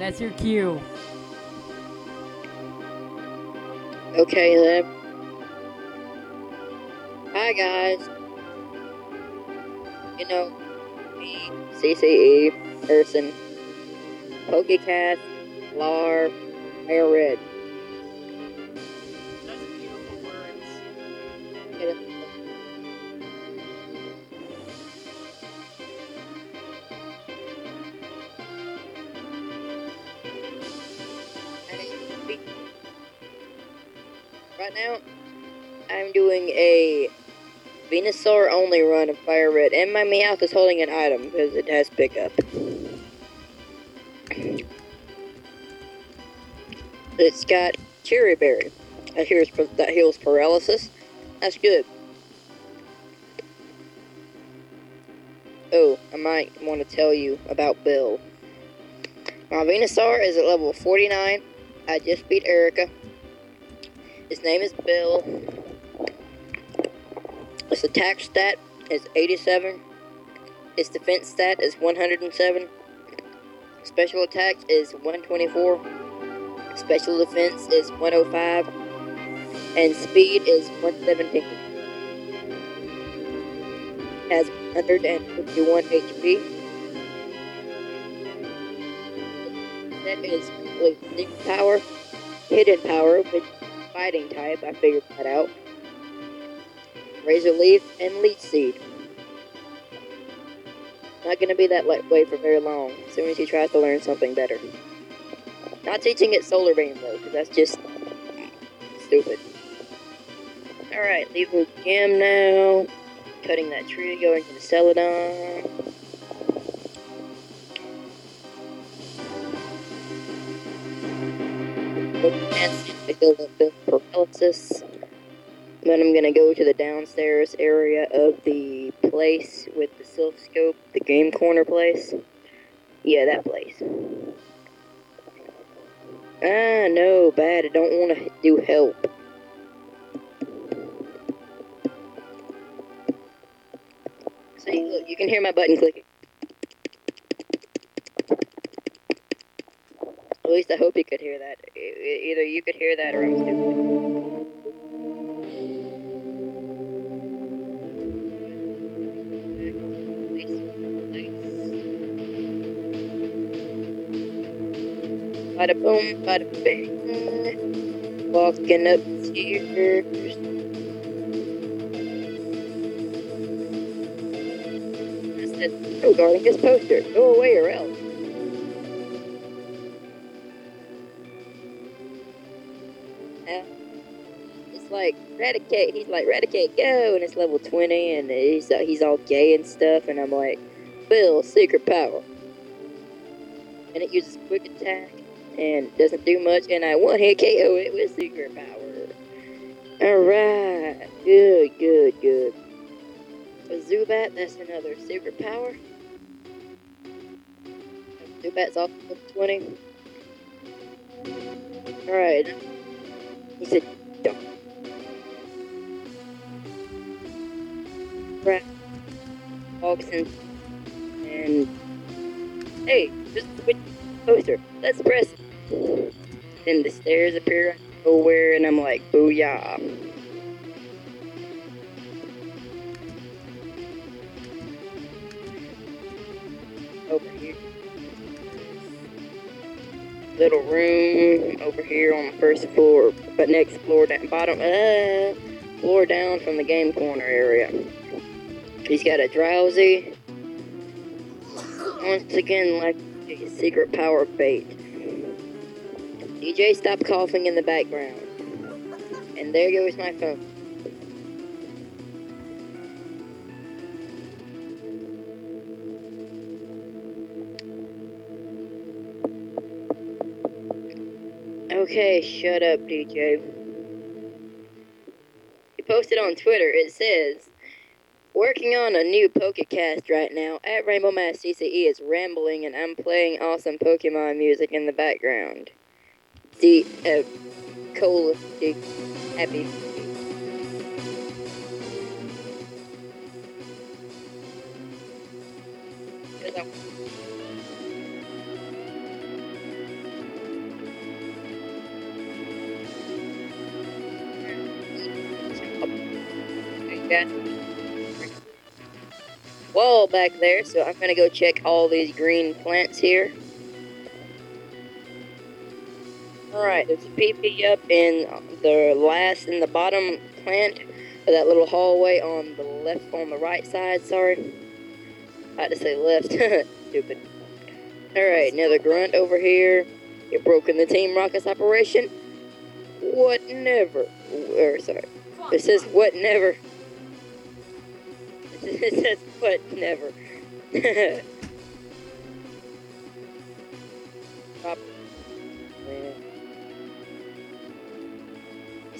That's your cue. Okay then. Hi guys. You know, me, CCE, person, Pokecast, Lar, Fire Red. Venusaur only run of Fire Red, and my Meowth is holding an item because it has pickup. It's got Cheri Berry. That heals, that heals paralysis. That's good. Oh, I might want to tell you about Bill. My Venusaur is at level 49. I just beat Erika. His name is Bill. His attack stat is 87. His defense stat is 107. Special attack is 124. Special defense is 105. And speed is 117. Has 151 HP. That is sneak power, hidden power, with fighting type. I figured that out. Razor Leaf and Leech Seed. Not gonna be that way for very long. As soon as he tries to learn something better. Not teaching it Solar Beam though, because that's just stupid. Alright, leave the gym now. Cutting that tree, going to the Celadon. Up the paralysis. Then I'm gonna go to the downstairs area of the place with the Silph Scope, the game corner place. Yeah, that place. Ah, no, bad. I don't want to do help. See, look, you can hear my button clicking. At least I hope you could hear that. Either you could hear that or I'm stupid. Bada boom, bada. Walking up stairs. I said, oh, darling, this poster. Go away or else. It's like Eradicate. He's like Eradicate, go, and it's level twenty, and he's uh, he's all gay and stuff, and I'm like, Bill, secret power, and it uses quick attack and doesn't do much, and I one hit KO it with secret power. All right, good, good, good. A Zubat, that's another secret power. Zubat's off level twenty. All right. He said, don't. Right. Augustin. And. Hey, just switch poster. Let's press. Then the stairs appear nowhere, and I'm like, booyah. Over here. Little room over here on the first floor, but next floor down, bottom, uh, floor down from the game corner area. He's got a Drowzee. Once again, like a secret power bait. DJ, stop coughing in the background. And there goes my phone. Okay, shut up, DJ. He posted on Twitter, it says, Working on a new Pokecast right now. At Rainbow Mass CCE is rambling and I'm playing awesome Pokemon music in the background the uh, coal, the abbey. wall back there, so I'm gonna go check all these green plants here. Alright, there's a PP up in the last in the bottom plant of that little hallway on the left on the right side, sorry. I had to say left. Stupid. Alright, another grunt over here. You're broken the Team Rockets operation. What never? Or sorry, it says what never. It says what never.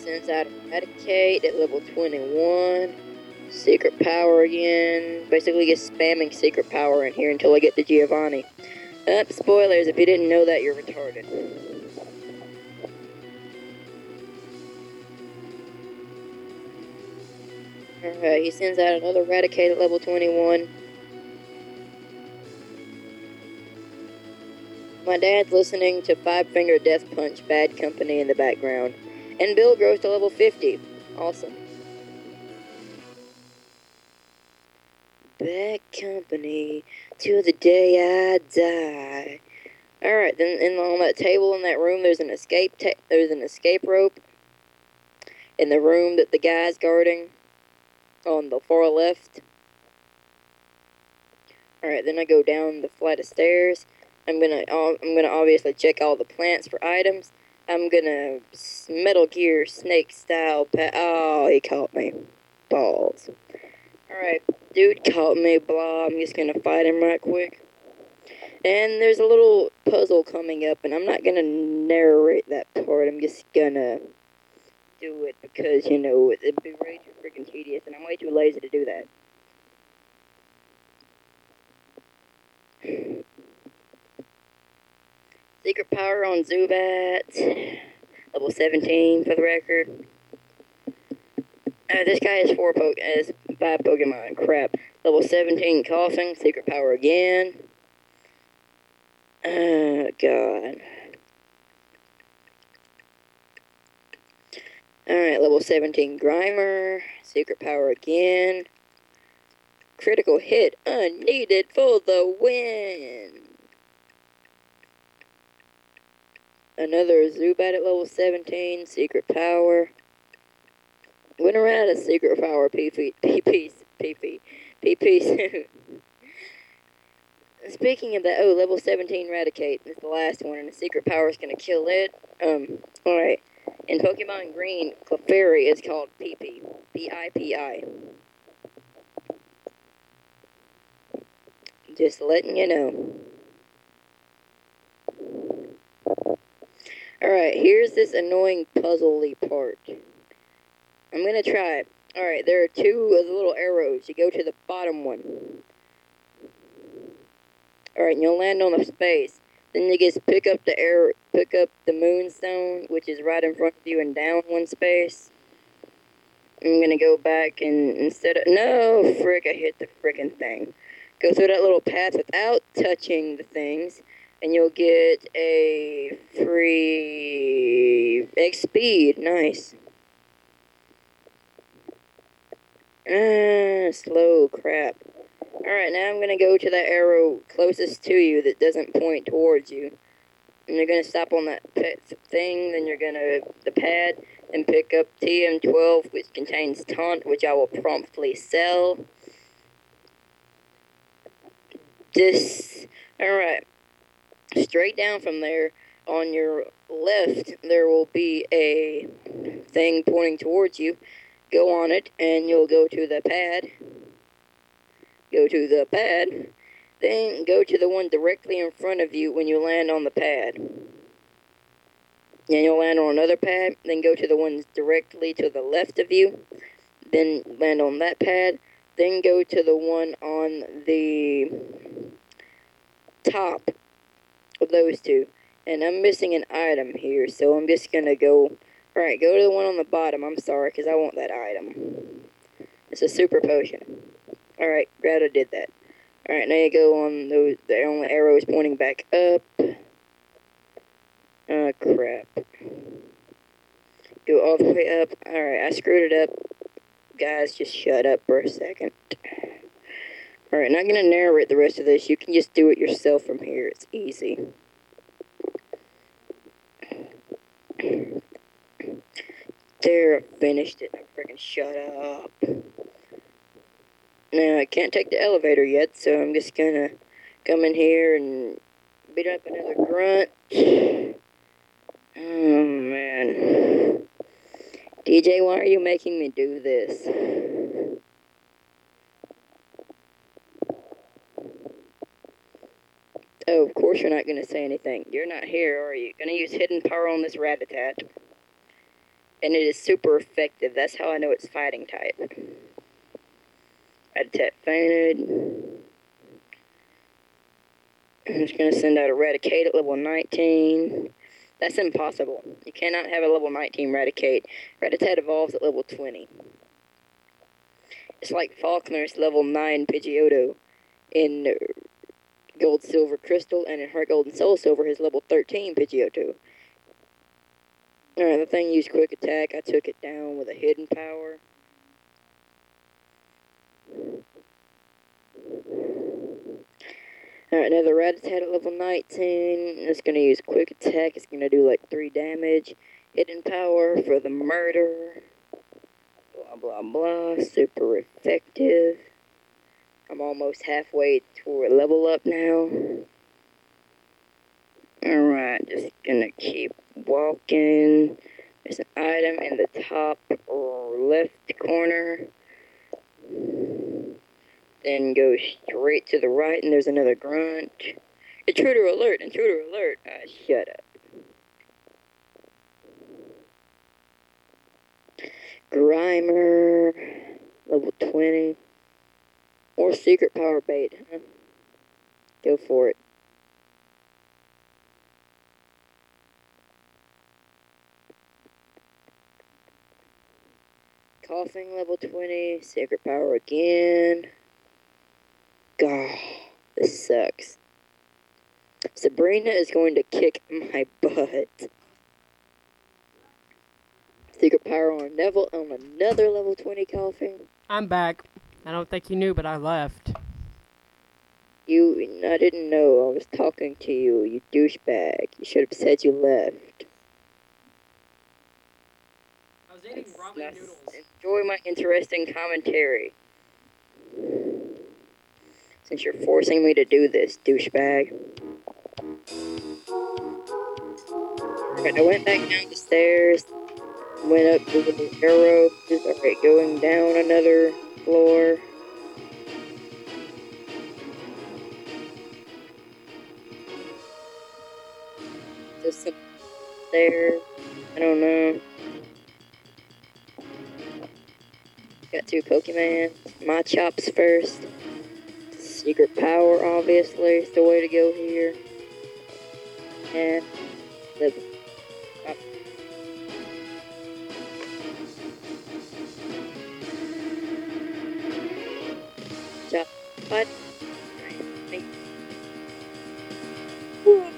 Sends out Eradicate at level 21. Secret power again. Basically just spamming secret power in here until I get to Giovanni. Up, spoilers, if you didn't know that, you're retarded. Alright, he sends out another Eradicate at level 21. My dad's listening to Five Finger Death Punch Bad Company in the background. And Bill grows to level 50. Awesome. Bad Company till the day I die. Alright, then in, on that table in that room, there's an escape. There's an escape rope. In the room that the guy's guarding, on the far left. Alright, then I go down the flight of stairs. I'm gonna, I'm gonna obviously check all the plants for items. I'm gonna Metal Gear Snake style. Oh, he caught me. Balls. Alright, dude caught me. Blah. I'm just gonna fight him right quick. And there's a little puzzle coming up, and I'm not gonna narrate that part. I'm just gonna do it because you know it'd be way too freaking tedious, and I'm way too lazy to do that. Secret power on Zubat, level 17 for the record. Uh, this guy has four po- has five Pokemon. Crap. Level 17 Koffing, secret power again. Oh god. Alright, level 17 Grimer, secret power again. Critical hit unneeded for the win. Another Zubat at level 17, secret power. Went around a secret power, PP, PP, PP, PP. Speaking of that, oh, level 17 Eradicate is the last one, and the secret power is going to kill it. Um, alright. In Pokemon Green, Clefairy is called PP. P-I-P-I. Just letting you know. Alright, here's this annoying puzzly part. I'm gonna try it. Alright, there are two of the little arrows. You go to the bottom one. Alright, and you'll land on the space. Then you just pick up the air, pick up the moonstone, which is right in front of you, and down one space. I'm gonna go back and instead of no frick, I hit the frickin' thing. Go through that little path without touching the things, and you'll get a free X speed. Nice. Ah, slow crap. Alright, now I'm gonna go to that arrow closest to you that doesn't point towards you. And you're gonna stop on that thing, then you're gonna, the pad, and pick up TM12, which contains taunt, which I will promptly sell. This, alright. Straight down from there, on your left, there will be a thing pointing towards you. Go on it, and you'll go to the pad. Go to the pad. Then go to the one directly in front of you when you land on the pad. And you'll land on another pad. Then go to the ones directly to the left of you. Then land on that pad. Then go to the one on the top of those two. And I'm missing an item here, so I'm just gonna go. Alright, go to the one on the bottom. I'm sorry, because I want that item. It's a super potion. Alright, glad I did that. Alright, now you go on those. The only arrow is pointing back up. Oh, crap. Go all the way up. Alright, I screwed it up. guys just shut up for a second. Alright, not gonna narrate the rest of this. You can just do it yourself from here. It's easy. There, I finished it. Now freaking shut up. Now, I can't take the elevator yet, so I'm just gonna come in here and beat up another grunt. Oh, man. DJ, why are you making me do this? Oh, of course you're not going to say anything. You're not here, are you? Going to use hidden power on this Rattata. And it is super effective. That's how I know it's fighting type. Rattata fainted. I'm just going to send out Eradicate at level 19. That's impossible. You cannot have a level 19 Raticate. Rattata evolves at level 20. It's like Falkner's level 9 Pidgeotto in Gold, Silver, Crystal, and in Heart Gold and Soul Silver, his level 13 Pidgeotto. Alright, the thing used Quick Attack. I took it down with a Hidden Power. Alright, now the Rattata at level 19. It's going to use Quick Attack. It's going to do like 3 damage. Hidden Power for the murder. Blah, blah, blah. Super effective. I'm almost halfway to a level up now. Alright, just gonna keep walking. There's an item in the top left corner. Then go straight to the right, and there's another grunt. Intruder alert! Intruder alert! Ah, shut up. Grimer, level 20. More secret power bait? Go for it. Koffing level 20, secret power again. God, this sucks. Sabrina is going to kick my butt. Secret power on level on another level 20 Koffing. I'm back. I don't think you knew, but I left. You, I didn't know. I was talking to you, you douchebag. You should have said you left. I was eating Let's Enjoy my interesting commentary. Since you're forcing me to do this, douchebag. Alright, I went back down the stairs, went up to the arrow. Alright, going down another floor. Just some there. I don't know. Got two Pokemon. Machop's first. Secret power, obviously, is the way to go here. And the Chop. What?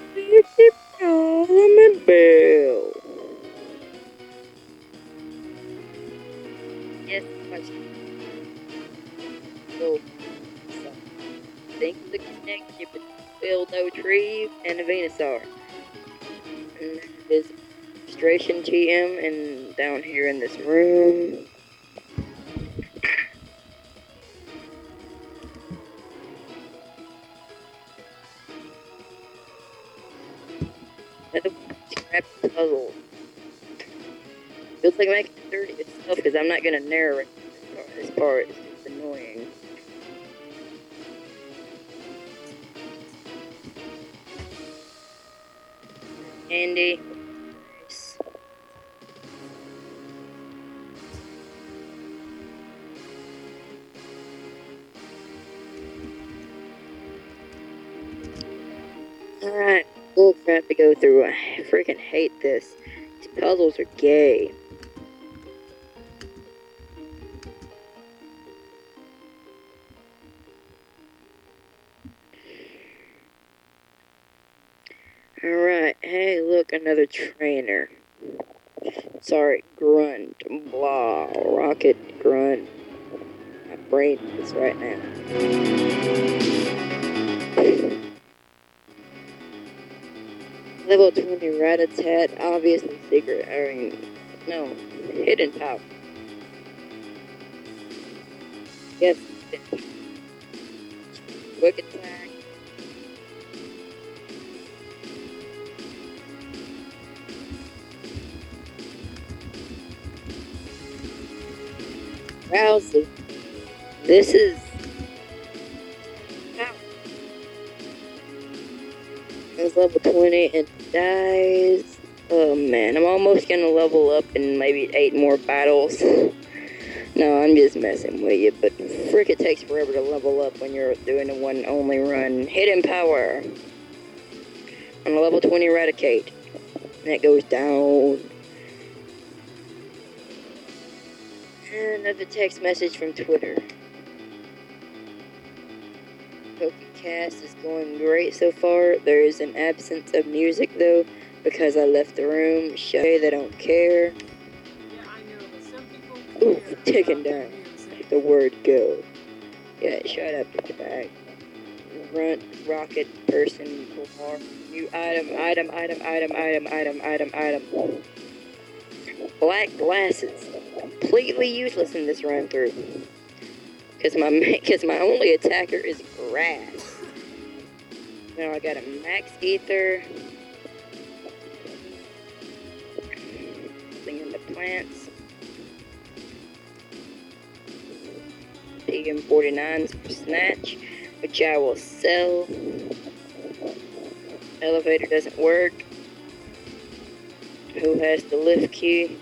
Parliament Bell. Yes, much. So, so, think the connection between Bill No Tree and a Venusaur. And there's registration TM and down here in this room. Not gonna narrate this part. It's just annoying. Andy. Alright, crap to go through. I freaking hate this. These puzzles are gay. Another trainer. sorry, grunt, blah, rocket, grunt. My brain is right now. Level 20 Rattata, obviously secret, I mean, no, hidden power. Yes, quick Rousey. This is. It's level 20 and dies. Oh man, I'm almost gonna level up in maybe eight more battles. no, I'm just messing with you, but frick, it takes forever to level up when you're doing a one only run. Hidden power. On a level 20 eradicate. It goes down. Another text message from Twitter. Pokecast is going great so far. There is an absence of music though, because I left the room. Show they don't care. Yeah, I know, but some people. Ooh, taken down. The word go. Yeah, shut up, get back. Grunt, rocket, person, car, new item, item, item, item, item, item, item, item. Black glasses. Completely useless in this run through. Cause my cause my only attacker is grass. Now I got a max ether. Thing in the plants. TM49s for snatch, which I will sell. Elevator doesn't work. Who has the lift key?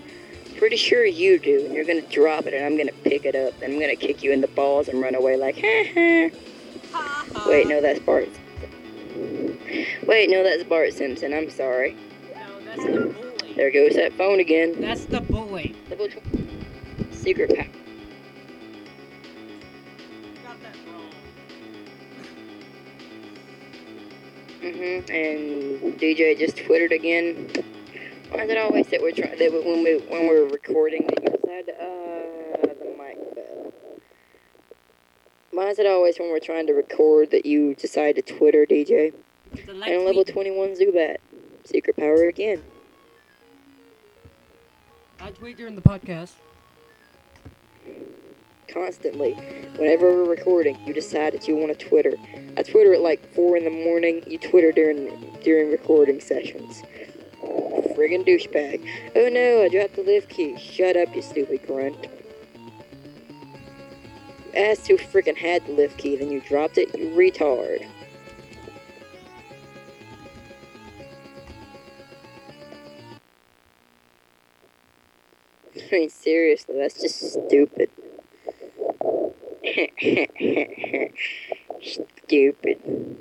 Pretty sure you do. And you're gonna drop it, and I'm gonna pick it up, and I'm gonna kick you in the balls and run away like, ha ha. Wait, no, that's Bart. Wait, no, that's Bart Simpson. I'm sorry. No, that's the bully. There goes that phone again. That's the bully. Level 20. Secret pack. Got that wrong. hmm And DJ just twittered again. Why is it always that we're trying that when we when we're recording that you decide to uh the mic. Why is it always when we're trying to record that you decide to Twitter DJ? And level 21 Zubat. Secret power again. I tweet during the podcast. Constantly. Whenever we're recording, you decide that you want to Twitter. I Twitter at like four in the morning. You Twitter during during recording sessions. Friggin' douchebag. Oh no, I dropped the lift key. Shut up, you stupid grunt. Asked who friggin' had the lift key, then you dropped it, you retard. I mean, seriously, that's just stupid. stupid.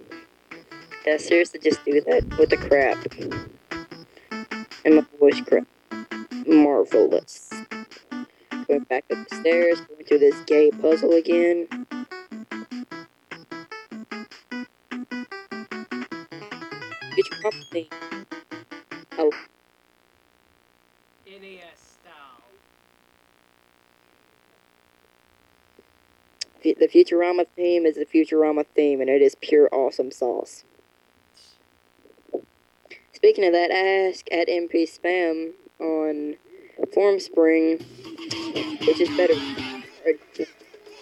Yeah, seriously, just do that with the crap. And my voice crap. Marvelous. Going back up the stairs, going through this gay puzzle again. Company. Oh, NES style. fu- the Futurama theme is the Futurama theme, and it is pure awesome sauce. Speaking of that, ask at MP Spam on Formspring, which is better.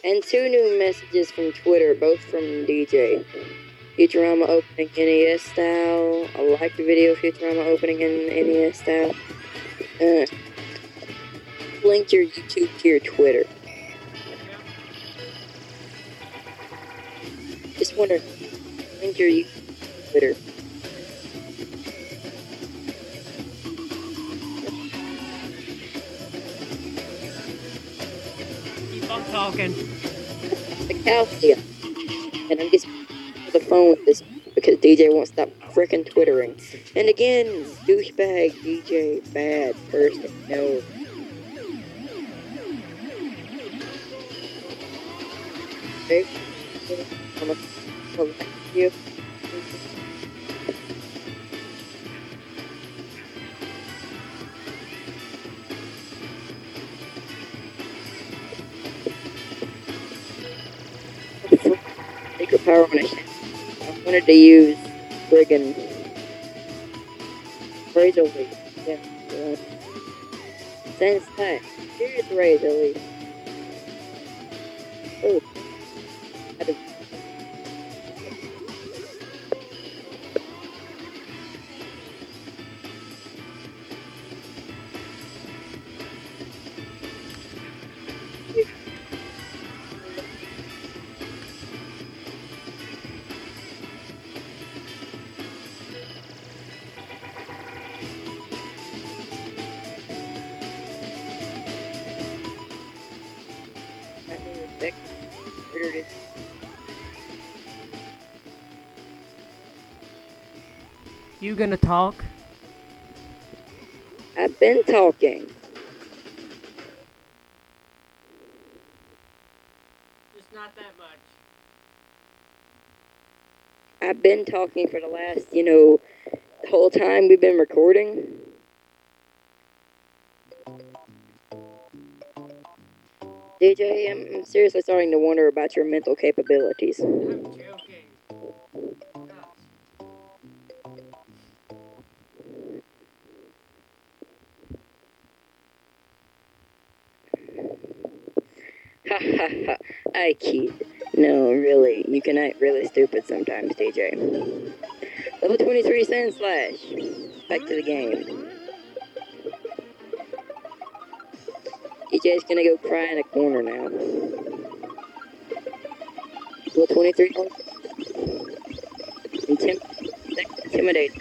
And two new messages from Twitter, both from DJ. Futurama opening NES style. I like the video Futurama opening in NES style. Uh, link your YouTube to your Twitter. Just wonder, link your YouTube Twitter. Talking. the calcium. And I'm just on the phone with this because DJ won't stop frickin' twittering. And again, douchebag DJ, bad person, no. Okay. I'm a, well, magical power when I, I wanted to use friggin' razor leaf. Yeah. Uh, Sense time. Here's razor leaf. Gonna talk? I've been talking. Just not that much. I've been talking for the last, you know, the whole time we've been recording. DJ, I'm, I'm seriously starting to wonder about your mental capabilities. I'm joking. Ha ha ha. I kid. No, really. You can act really stupid sometimes, DJ. Level 23 Sandslash. Back to the game. DJ's gonna go cry in a corner now. Level 23. Intim- intimidate.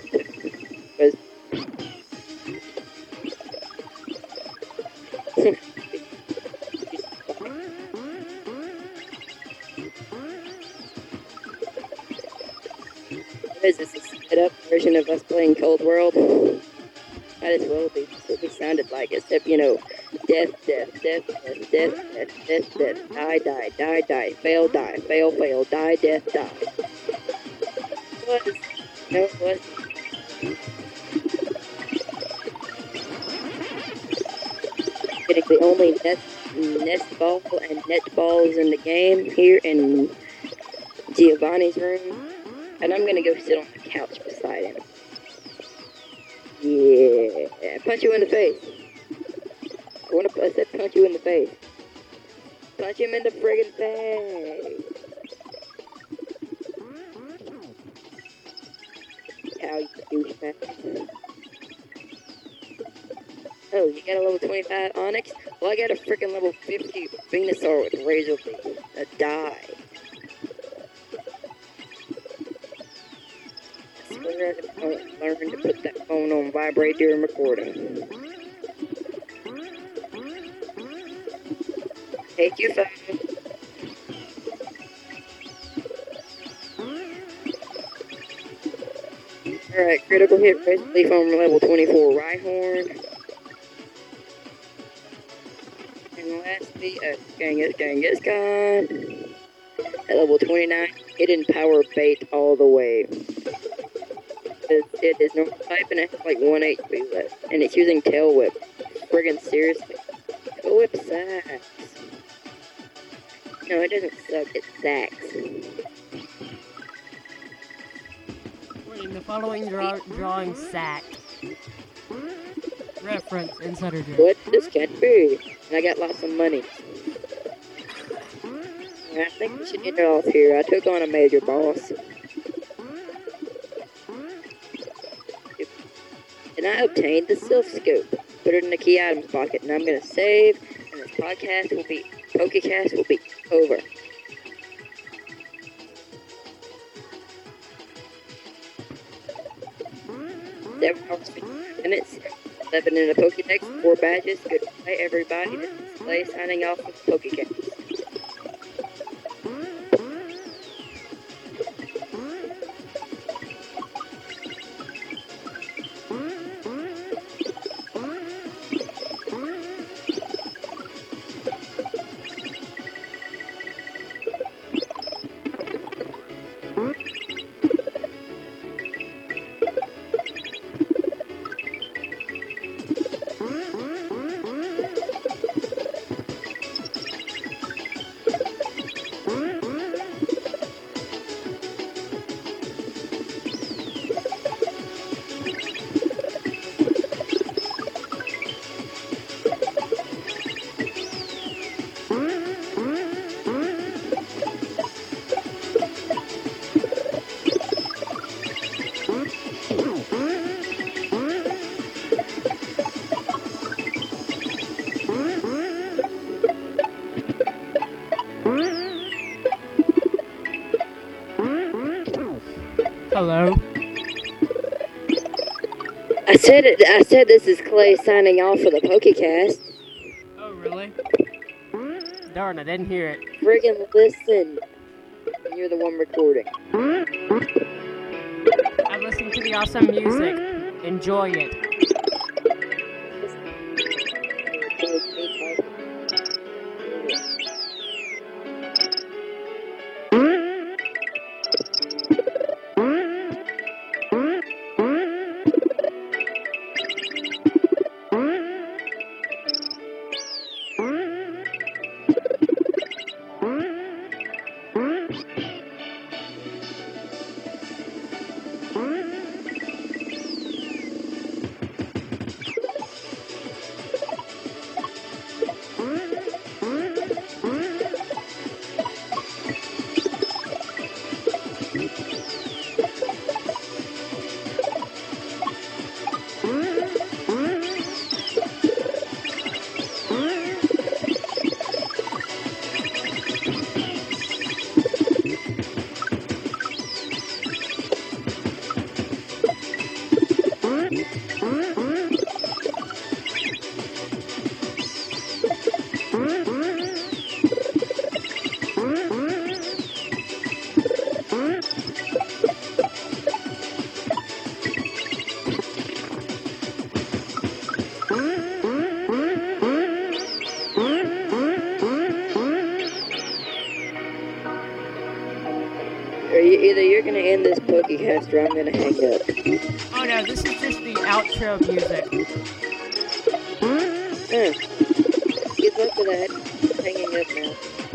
Is? A sped up version of us playing Cold World? Might as well be. What we sounded like, except, you know, death, death, death, death, death, death, death, death, die, die, die, die, fail, die, fail, fail, die, death, die. What. No, what? The only nest, nest ball and net balls in the game here in Giovanni's room. And I'm gonna go sit on the couch beside him. Yeah. Punch you in the face. I wanna I said punch you in the face. Punch him in the friggin' face. How you douchebag. Oh, you got a level 25 Onix? Well, I got a freaking level 50 Venusaur with Razor Blade. A die. I haven't learned to put that phone on vibrate during recording. Take your phone. Alright, critical hit presently from level 24 Rhyhorn. And lastly, uh, Genghis, Kangaskhan. At level 29, hidden power bait all the way. It, it is normal type and it has like 1 HP left. And it's using Tail Whip. Friggin' seriously. Tail Whip sucks. No, it doesn't suck, it sacks. Wait, the following draw- drawing sack. Reference insider joke. What? This can't be. And I got lots of money. I think we should get it off here. I took on a major boss. And I obtained the Silph Scope. Put it in the key items pocket. And I'm going to save. And this podcast will be, Pokecast will be over. Seven hours, 15 minutes. 11 in the Pokedex, 4 badges. Goodbye, everybody. This is Slay signing off with Pokecast. Hello. I said it. I said this is Clay signing off for the PokeCast. Oh, really? Darn, I didn't hear it. Friggin' listen. You're the one recording. I listened to the awesome music. Enjoy it. Or I'm gonna hang up. Oh no, this is just the outro music. Huh. Good luck with that. Hanging up now.